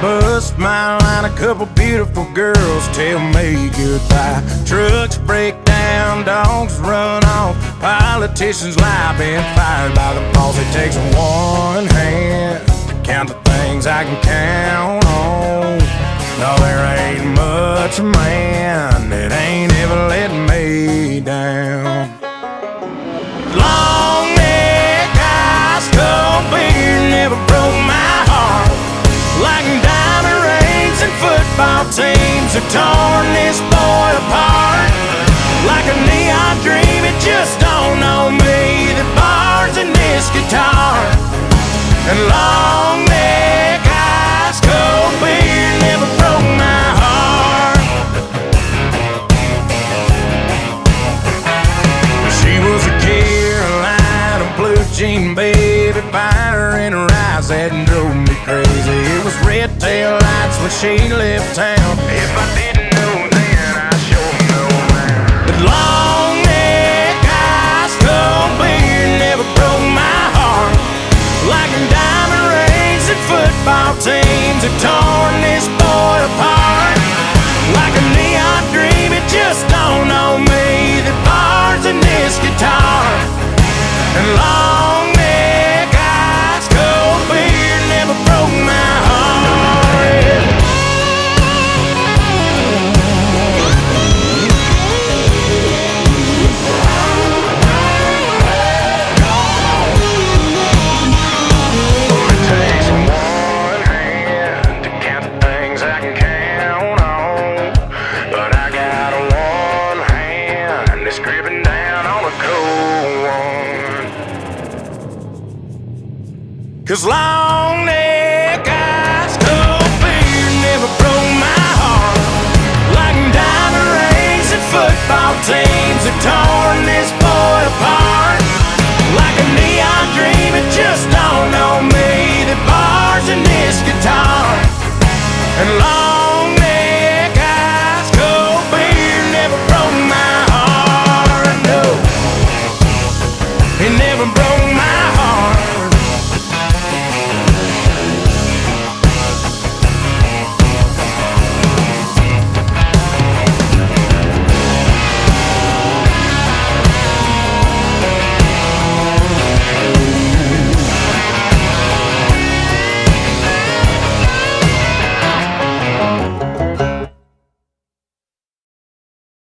bust my line, a couple beautiful girls tell me goodbye. Trucks break down, dogs run off, politicians lie, been fired by the boss. It takes one hand to count the things I can count on. No, there ain't much man that teams have torn this boy apart. Like a neon dream, it just don't know me. The bars in this guitar and long neck ice cold beer never broke my heart. She was a Carolina blue jean baby, fire in her eyes that drove me crazy. Red tail lights when she left town. If I didn't know then, I sure know now. But long neck ice cold beer never broke my heart. Like diamond rings and football teams have torn this boy apart. Like a neon dream, it just don't know me. The bars in this guitar and long Cause long neck eyes cold beer never broke my heart. Like diamond rings and football teams have torn this boy apart. Like a neon dream, it just don't know me The bars and this guitar and long